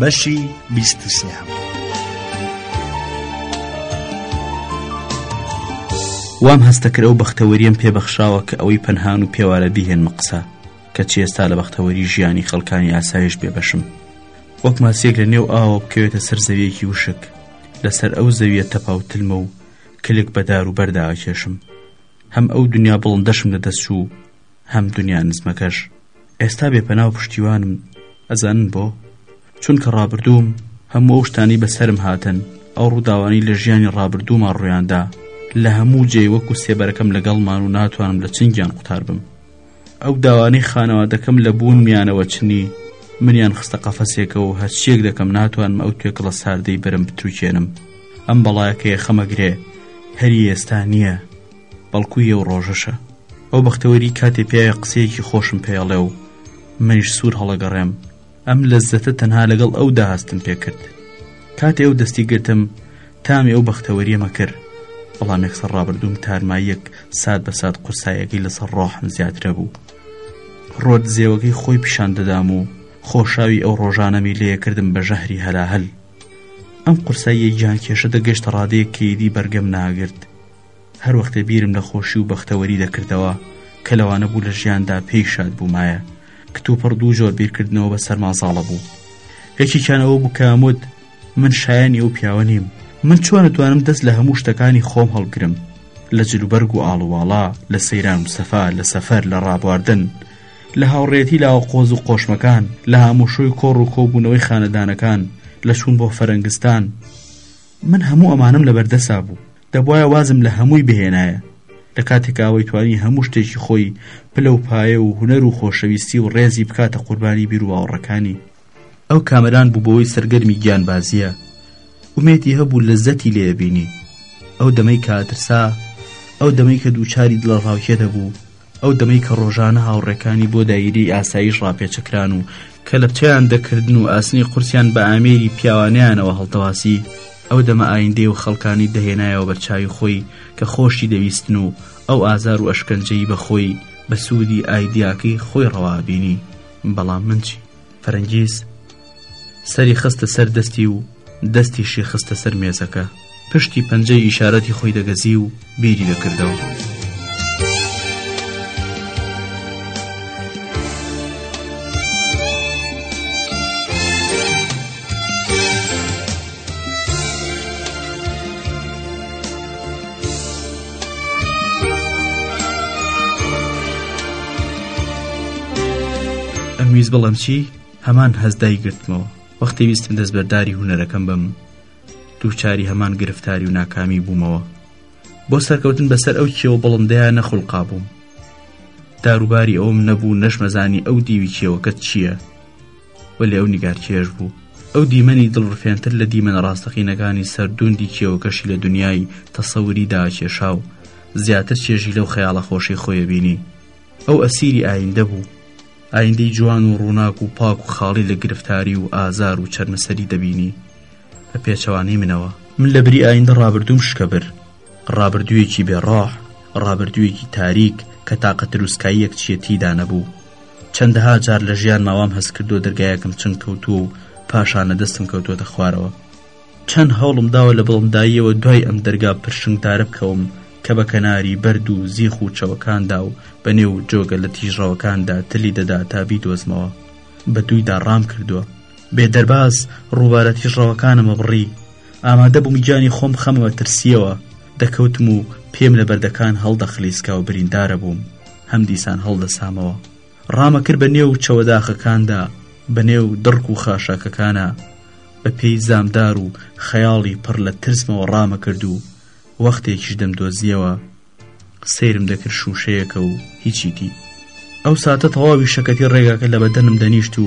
بەشی بیست و سێهەم وام هەستە کرە و بەختەوەریەم پێبەخشاوە کە ئەوەی پەنهان و پێوارە بیهێنمە قسە کە چێستا لە بەختەوەری ژیانی خەڵکانی ئاسایش بێبەشم وەک ماسیێک لە نێو ئاوە بکەوێتە سەر زەویەکی وشک لەسەر ئەو زەویە تەپاوتلمە و کلک بەدار و بەرداوە کێشم هەم ئەو دنیا بڵندەشم لە دەستچوو هەم دنیا نزمەکەش ئێستا بێپەنا و پشتیوانم ئەزانن بۆ چونکە ڕابردووم هەموو ئەو شتانی بەسرم هاتن ئەو ڕووداوانی لە ژیانی ڕابردوومان ڕویاندا لە هەموو جێ وەکو سێبەرەکەم لەگەڵمان و ناتوانم لە چنگیان قوتار بم ئەو داوانەی خانەوادەکەم لە بوون میانەوە چنی منیان خستە قەفەسێکە و هەرچیەک دەکەم ناتوانم ئەو توێکڵە ساردەی برم بتوکێنم ئەم بەڵایەکەیە خەمەگرێ هەری ئێستا نییە بەڵکو یەو ڕۆژەشە ئەو بەختەوەری کاتێ پیاوێ قسەیەکی خۆشم پێڵێ و منیش سوور هەڵەگەڕێم ئەم لەززەتە تەنها لەگەڵ ئەودا هەستم پێکرد کاتێ ئەو دەستی گرتم تامی ئەو بەختەوەریەمە کرد بەڵام یەکسەر ڕابردووم تارماییەک سات بە سات قورسایەکەی لەسەر ڕۆحم زیاترە بوو ڕۆت زێوەکەی خۆی پیشان دەدام و خۆشاوی ئەو ڕۆژانەمی لێکردم بە ژەهری هەلاهل ئەم قورساییە گیان کێشە دەگەشتە ڕادەیەک کەیدی بەرگەم ناگرت هەر وەختێ بیرم لە خۆشی و بەختەوەری دەکردەوە کە لەوانە بوو لە ژیاندا پێی شاد بوومایە کتوپڕ دوو جۆر بیرکردنەوە بە سەرما زاڵە بوو یەکێکیانەوە بوو کاموت من شایانی ئەو پیاوە نیم من چۆنە توانم دەست لە هەموو شتەکانی خۆم هەڵگرم لە جلوبەرگ و ئاڵوواڵا لە سەیران و سەفا لە سەفەر لە ڕابواردن لە هاوڕێتی لاوە قۆز و قۆشمەکان لە هاموشۆی کۆڕ و کۆبوونەوەی خانەدانەکان لە چوون بۆ فەرەنگستان من هەموو ئەمانم لە بەردەسا بوو دەبوایە وازم لە هەمووی بهێنایە لە کاتێکا ئەوەی توانی هەموو شتێکی خۆی پلە و پایە و هوەر و خۆشەویستی و ڕێزی بکاتە قوربانی بیر و باوەڕەکانی ئەو کامەران بوو بەوەی سەرگەرمی گیان بازیە ومێتی هەبوو لە زەتی لێ بینی ئەو دەمەی کاترسا ئەو دەمەی کە دووچاری دڵە ڕاوکێ دەبوو ئەو دەمەی کە ڕۆژانە هاوڕێکانی بۆ داییرەی ئاساییش ڕاپێچەکران و کەلەپچەیان دەکردن و ئاسنی قورسیان بە ئامێری پیاوانەیانەوە هەڵدەواسی، ئەو دەمە ئایندەی و خەڵکانی دەهێنایەوە بەرچاوی خۆی کە خۆشی دەویستن و ئەو ئازار و ئەشکەنجەی بە خۆی بە سوودی ئایدیاکەی خۆی ڕەوا بینی. بەڵام من چی؟ فەرەنگیز؟ سەری خستە سەر دەستی و دەستیشی خستە سەر مێزەکە پشتی پەنجەی ئیشارەتی خۆی دەگەزی و بیری دەکردەوە. ئەمویست بڵم چی؟ هەمان هەست دایگرتمەوە وەختی ویستم دەستبەرداری هوەرەکەم بم دووچاری هەمان گرفتاری و ناکامی بوومەوە بۆ سەرکەوتن بەسەر ئەو کێوە بڵندەیە نەخلقا بووم داروباری ئەوم نەبوو نەشمەزانی ئەو دیوی کێوەکە چییە وەلی ئەو نیگار چێژ بوو ئەو دیمەنی دڵڕفێنتر لە دیمەنە ڕاستەقینەکانی سەردوندی کێوەکەشی لە دنیای تەسەوری داکێشا و زیاتر چێژی لەو خەیاڵە خۆشی خۆیە بینی ئەو ئەسیری ئایندە بوو ئایندەی جوان و ڕووناک و پاک و خاڵی لە گرفتاری و ئازار و چەرمەسەری دەبینی بە پێچەوانەی منەوە من لە بری ئایندە ڕابردووم شکەبر ڕابردوویەکی بێ ڕاح ڕابردوویەکی تاریک کە تاقە تروسکاییەک چیە تیدا نەبوو چەندەها جار لە ژیان ماوام هەست کردو دەرگایەکم چنگ کەوتووە و پاشانە دەستم کەوتووەتە خوارەوە چەند هەوڵم داوە لە بڵنداییەوە دوای ئەم دەرگا پرشنگدارە بکەوم کە بە کەناری بەرد و زیخ و چەوەکاندا و بە نێو جۆگە لە تیژڕەوەکاندا تلی دەدا تا بیدۆزمەوە بە دوویدا ڕام کردووە بێ دەرباز ڕووبارە تیژڕەوەکانمە بڕی ئامادە بووم گیانی خۆم بخەمە مەترسیەوە دەکەوتم و پێم لە بەردەکان هەڵدەخلیسکا و بریندارە بووم هەم دیسان هەڵدەسامەوە ڕامەکر بە نێو چەوەداخەکاندا، بە نێو دڕک و خاشاکەکانا، بە پێی زامدار و خەیاڵی پڕ لە ترسمەوە ڕامەکرد و وەختێکیش دەمدۆزییەوە، سەیرم دەکرد شووشەیەکە و هیچی دی. ئەو ساتە تەواوی شەکەتی ڕێگاکە لە بەدەنم دەنیشت و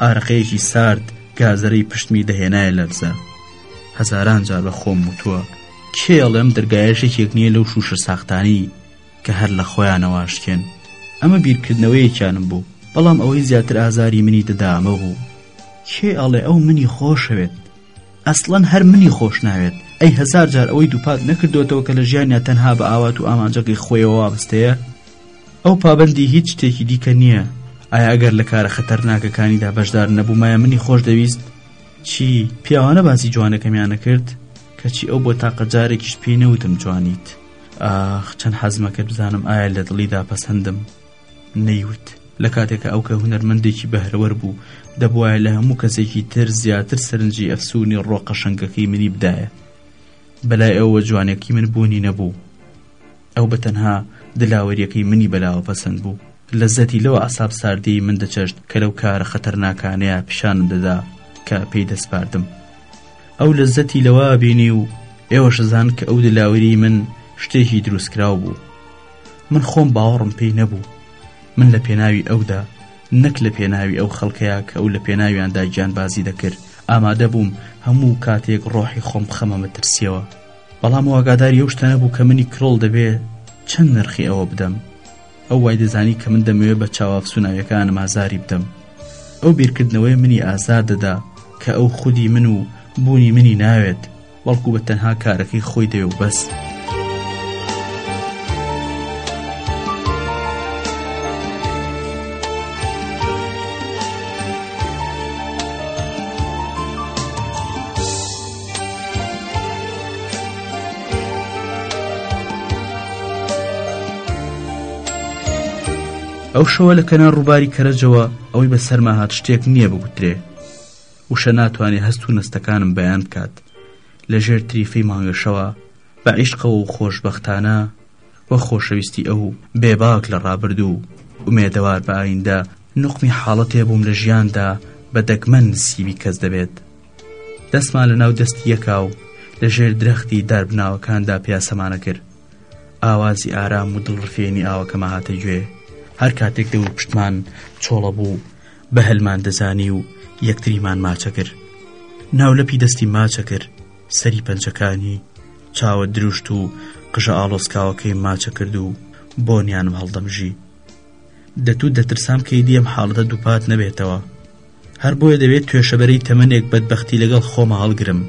ئارەقەیەکی سارد گازەرەی پشتمی دەهێنایە لەرزە. هەزاران جار بە خۆم وتووە، کێ ئەڵێ ئەم دەرگایەش یەکێک نییە لەو شووشە ساختانەی کە هەر لە خۆیانەوە ئەشکێن. ئەمە بیرکردنەوەیەکیانم بوو، بەڵام ئەوەی زیاتر ئازاری منی دەدا ئەمە بوو، کێ ئەڵێ ئەو منی خۆشەوێت؟ ئەسڵەن هەر منی خۆش ناوێت، ئەی هەزار جار ئەوەی دووپات نەکردۆتەوە کە لە ژیانیا تەنها بە ئاوات و ئامانجەکەی خۆیەوە وابەستەیە؟ ئەو پابەندی هیچ شتێکی دیکە نییە، ئایا ئەگەر لە کارە خەتەرناکەکانیدا بەشدار نەبوومایە منی خۆش دەویست؟ چی، پیاوانە باسی جوانەکەمیان نەکرد؟ کەچی ئەو بۆ تاقە جارێکیش پێی نەوتم جوانیت. ئاخ چەند حەزمەکە بزانم ئایا لە دڵیدا پەسەندم نەیوت لە کاتێکە ئەو کە هونەرمەندێکی بەهرەوەەر بوو دەبواە لە هەموو کەسێکی تر زیاتر سەرنجی ئەفسونی ڕۆقەشنگەکەی منی بدایە بەلای ئەوە جوانێکی من بوونی نەبوو ئەو بە تەنها دلاوەریەکەی منی بەلاوە پەسەند بوو لە زەتی لەوە عساب ساردی من دەچەشت کە لەو کارە خەتەرناکانەیە پیشانم دەدا کە پێی دەستپاردم ئەو لەزەتی لەوە بینی و ئێوەش زان کە ئەو دلاوری من شتێکی دروستکراو بوو من خۆم باوەڕم پێی نەبوو من لە پێناوی ئەودا نەک لە پێناوی ئەو خەڵکەیە کە ئەو لە پێناویاندا گیانبازی دەکرد ئامادە بووم هەموو کاتێک ڕۆحی خۆم بخەمە مەترسیەوە بەڵام واگاداری ئەو شتە نەبوو کە منی کڕۆڵ دەبێ چەند نرخی ئەوە بدەم ئەو وای دەزانی کە من دەمەوێ بە چاوافسوناویەکانم ئازاری بدەم ئەو بیرکردنەوەی منی ئازار دەدا کە ئەو خودی من و بوونی منی ناوێت بەڵکو بە تەنها کارەکەی خۆی دەوێ و بەس. ئەو شەوە لە کەنار ڕووباری کەرەجەوە ئەوەی بە سەرما هات شتێک نییە بگوترێ وشە ناتوانێت هەست و نەستەکانم بەیان بکات لە ژێر تریفی مانگەشەوە بە عیشقەوە و خۆشببختانە و خۆشەویستی ئەو بێباک لە ڕابردوو ئومێدەوار بە ئایندە نوقمی حاڵەتێ بووم لە ژیاندا بە دەگمەن نسیبی کەس دەبێت دەستمان لە ناو دەستی یەکا و لە ژێر درەختی داربناوەکاندا پیاسەمانە کرد ئاوازی ئارام و دڵڕفێنی ئاوەکەمە هاتە گوێ هەر کاتێک دەور پشتمان چۆڵە بوو بە هەلمان دەزانی و یەکتریمان ماچە کرد ناو لەپی دەستی ماچە کرد سەری پەنچەکانی چاوە دروشت و قژە ئاڵۆسکاوەکەی ماچە کرد و بۆنیانم هەڵدەمژی دەتوو دەترسام کەی دیەم حاڵەتە دووپات نەبێتەوە هەر بۆیە دەبێت توێشەبەرەی تەمەنێک بەدبختی لەگەڵ خۆمە هەڵگرم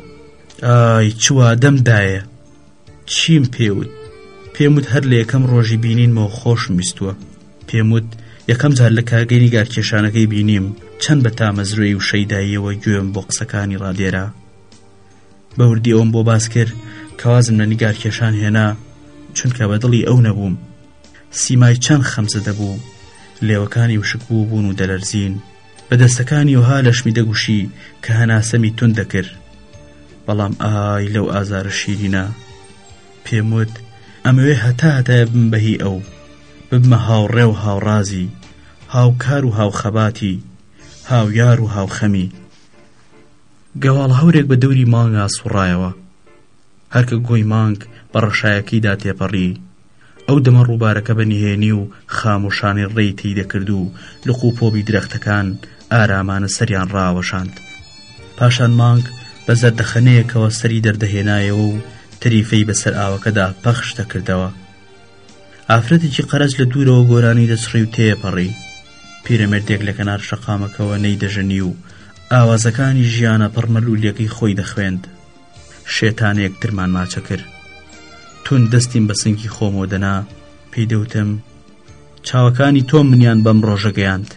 ئای چوا دەمدایە چیم پێوت پێموت هەر لە یەکەم ڕۆژی بینینمەوە خۆش میستووە پێموت یەکەم جار لە کارگەری گارکێشانەکەی بینیم چەند بە تامەزرۆی و شەیداییەوە گوێم بۆ قسەکانی ڕادێرا بە وردی ئەوەم بۆ باس کرد کە وازم لە نیگارکێشان هێنا چونکە بە دڵی ئەو نەبووم سیمای چەند خەمزە دەبوو لێوەکانی وشک بوو بوون و دەلەرزین بە دەستەکانی وها لەشمی دەگوشی کە هەناسەمی تون دەکرد بەڵام ئای لەو ئازارە شیرینە پێم وت ئەمەوێ هەتا هەتای بم بەهی ئەو ببمە هاوڕێ و هاوڕازی هاوکار و هاوخەباتی هاویار و هاوخەمی گەواڵ هەورێک بە دەوری مانگا سوڕایەوە، هەرکە گۆی مانگ بە ڕەشایەکەیدا تێپەڕی، ئەو دەمە ڕووبارەکە بە نهێنی و خاموشانەی ڕێی تێی دەکرد و لق و پۆبی درەختەکان ئارامانە سەریان ڕاوەشاند. پاشان مانگ بە زەردەخەنەیەکەوە سەری دەردەهێنایەوە و تریفەی بەسەر ئاوەکەدا پەخش دەکردەوە. ئافرەتێکی قەرەج لە دوورەوە گۆرانی دەچڕی و تێپەڕی پیرەمێردێک لە کەنار شەقامەکەوە نەی دەژەنی و ئاوازەکانی ژیانە پڕمەلوولەکەی خۆی دەخوێند شێتانەیەک ترمان ماچە کرد تون دەستیم بە سنگی خۆمەوە دەنا پێی دەوتم چاوەکانی تۆ منیان بەم ڕۆژە گەیاند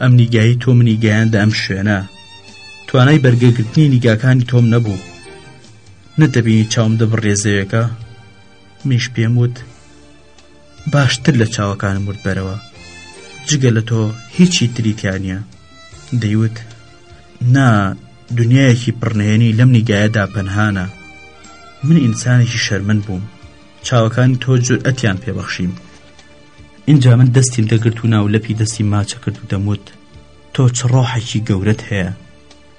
ئەم نیگایی تۆ منی گەیاندە ئەم شوێنە توانای بەرگەگرتنی نیگاکانی تۆم نەبوو نەدەبینی چاوم دەبڕێ زەوێکە منیش پێم وت باشتر لە چاوەکانم ورد بەرەوە جگە لە تۆ هیچی تری تیانە دەیوت نا دنیایەکی پڕنێنی لەم نیگایەدا پەنهانە من ئینسانێکی شەرمن بووم چاوەکان تۆ جور ئەتیان پێبەخشیم اینجا من دەستیم دەگرت و ناو لەپی دەستی ماچە کرد و دەموت تۆ چ ڕۆحێکی گەورەت هەیە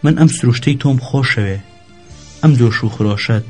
من ئەم سروشتەی تۆم خۆشەوێ ئەم جۆش و خرۆشەت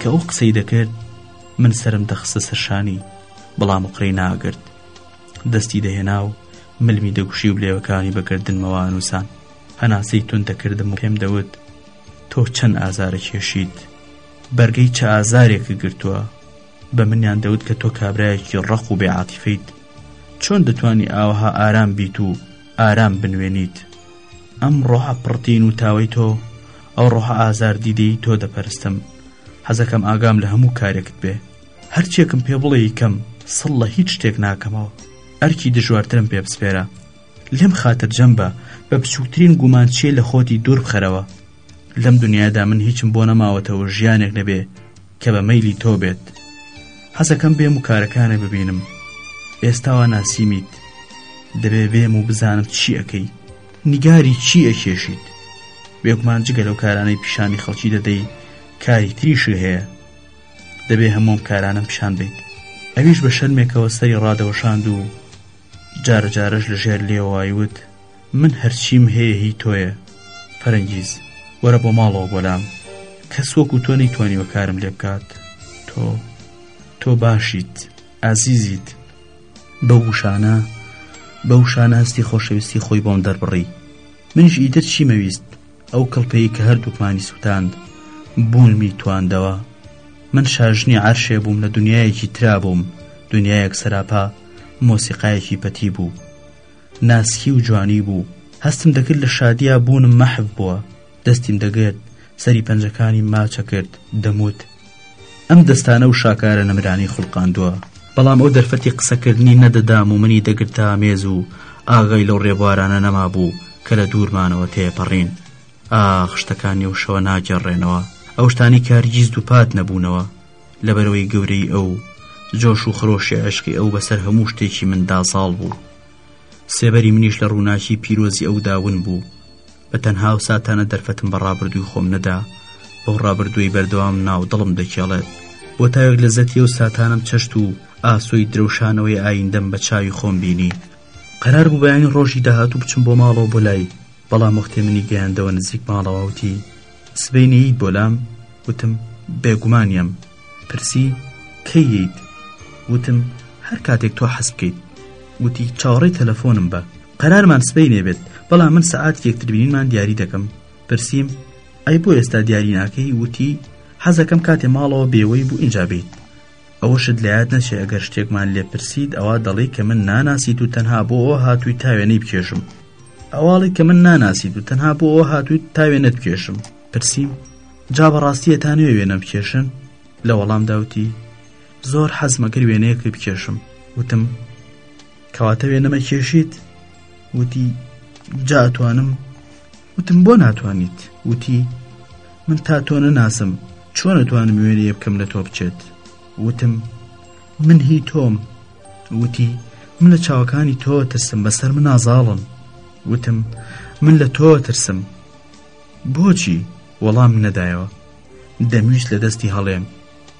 کە ئەو قسەی دەکرد من سرم دەخستە سەرشانی بەڵام قڕی ناگرت دەستی دەهێنا و ملمی دەگوشی و لێوەکانی بەگردنمەوە نووسان هەناسەی تون دەکردم و پێم دەوت تۆ چەند ئازارە کێشیت بەرگەی چ ئازارێک گرتووە بە منیان دەوت کە تۆ کابراایەکی ڕق و بێعاتیفیت چۆن دەتوانی ئاوها ئارام بیت و ئارام بنوێنیت ئەم ڕۆحە پڕتین و تاوەی تۆ ئەو ڕۆحە ئازار دیدەی تۆ دەپەرستم حەزەکەم ئاگام لە هەموو کارێکت بێ هەرچێکم پێ بڵێ کەم سڵ لە هیچ شتێک ناکەمەوە ئەرکی دژوارترم پێ بسپێرە لێم خاتر جەمبە بە بچووکترین گومانچیە لە خۆتی دوور بخەرەوە لەم دنیادا من هیچم بۆ نەماوەتەوە ژیانێک نەبێ کە بە مەیلی تۆ بێت حەزەکەم بێم و کارەکانە ببینم ئێستاوا ناسیمیت دەبێ بێم و بزانم چی ئەەکەی نیگاری چی ئەکێشیت بێگومان جگە لەو کارانەی پیشانی خەڵکی دەدەی کاری تریش هەیە دەبێ هەموم کارانم پیشان بیت ئەویش بە شەرمێکەوە سەری ڕادەوەشاند و جارە جارەش لە ژێر لێوایوت من هەرچیم هەیە هی تۆیە فەرەنگیز وەرە بۆ ماڵەوە بۆلام کەس وەکو تۆ نەیتوانیوە کارم لێ بکات تۆ تۆ باشیت ئازیزیت بە وشانە بە وشانە هەستی خۆشەویستی خۆی بۆم دەربڕی منش ئیتر چیمەویست ئەو کڵپەی کە هەردووکمانی سووتاند بوونمی تواندەوە من شاژنی عرشێ بووم لە دنیایەکی ترا بووم دنیایەک سەراپا مۆسیقایەکی پەتی بوو ناسکی و جوانی بوو هەستم دەکرد لە شادیا بوونم مەحف بووە دەستیم دەگرت سەری پەنجەکانی ماچە کرد دەموت ئەم دەستانە و شاکارە نەمرانی خولقاندووە بەڵام ئەو دەرفەتی قسەکردنی نەدەدام و منی دەگرتا مێز و ئاگای لەو ڕێبوارانە نەما بوو کە لە دوورمانەوە تێپەڕین ئاخ شتەکان نێو شەوە ناگێڕێنەوە ئەو شتانی کارگیز دووپات نەبوونەوە لەبەرەوەی گەورەی ئەو جۆش و خرۆشی عشقی ئەو بەسەر هەموو شتێکی مندا زاڵ بوو سێبەری منیش لە ڕووناکی پیرۆزی ئەو داون بوو بە تەنها و ساتانە دەرفەتم بە ڕابردووی خۆم نەدا بەو ڕابردووی بەردەوام ناو دڵم دەکێڵێت بۆ تاوێک لە زەتی و ساتانم چەشت و ئاسۆی درەوشانەوەی ئایندەم بە چاوی خۆم بینی قەرار بوو بەیانی ڕۆژی داهاتوو بچم بۆ ماڵەوە بۆ لای بەڵام وەختێ منی گەیاندەوە نزیک ماڵەوەوتی سبەی نەیت بۆ لام؟ وتم، بێگومان یەم. پرسی، کەی یەیت؟ وتم، هەر کاتێک تۆ حەز بکەیت. وتی، چاوەڕێی تەلەفۆنم بە. قەرارمان سبەی نەبێت، بەڵام من سەعاتێکی یەکتربینینمان دیاری دەکەم. پرسیم، ئەی بۆ ئێستا دیاری ناکەی؟ وتی، حەزەکەم کاتێ ماڵەوە بێوەی بوو ئینجا بێیت. ئەوەشت لەیاد نەچێ ئەگەر شتێکمان لێ پرسیت ئەوا دەڵێی کە من ناناسیت و تەنها بۆ ئەوە هاتووی تاوێنەی بکێشم ئەواڵی کە من ناناسیت و تەنها بۆ ئەوە هاتووی تاوێنەت بکێشم پرسییم جا بەڕاستیە تا نوێ وێنە بکێشن لە وەڵام داوتی زۆر حەزمەگر وێنەیەکی بکێشم وتم کەواتە وێنەمە کێشیت وتی جاتوانم وتم بۆ ناتوانیت وتی من تا تۆ نەناسم چۆن ئەتوانم وێریە بکەم لە تۆ بچێت وتم من هی تۆم وتی من لە چاوەکانی تۆ ترسم بەسەر من نازاڵم وتم من لە تۆ ترسم بۆچی وەڵام نەدایەوە دەمویست لە دەستی هەڵێم